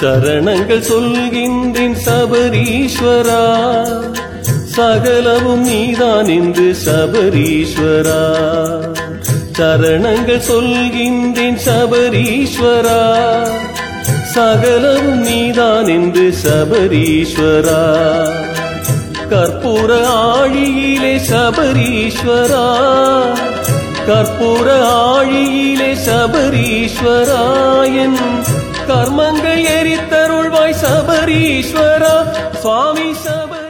சரணங்கள் சொல்கின்றேன் சபரீஸ்வரா. சகலவும் நீதான் என்று சபரீஸ்வரா. சரணங்கள் சொல்கின்றேன் சபரீஸ்வரா. சகலவும் நீதான் என்று சபரீஸ்வரா. கற்பூர ஆழியிலே சபரீஸ்வரா. கற்பூர ஆழியிலே சபரீஸ்வரா என் கர்மங்கள் எரித்தருள்வாய் சபரீஸ்வரா சுவாமி சபரி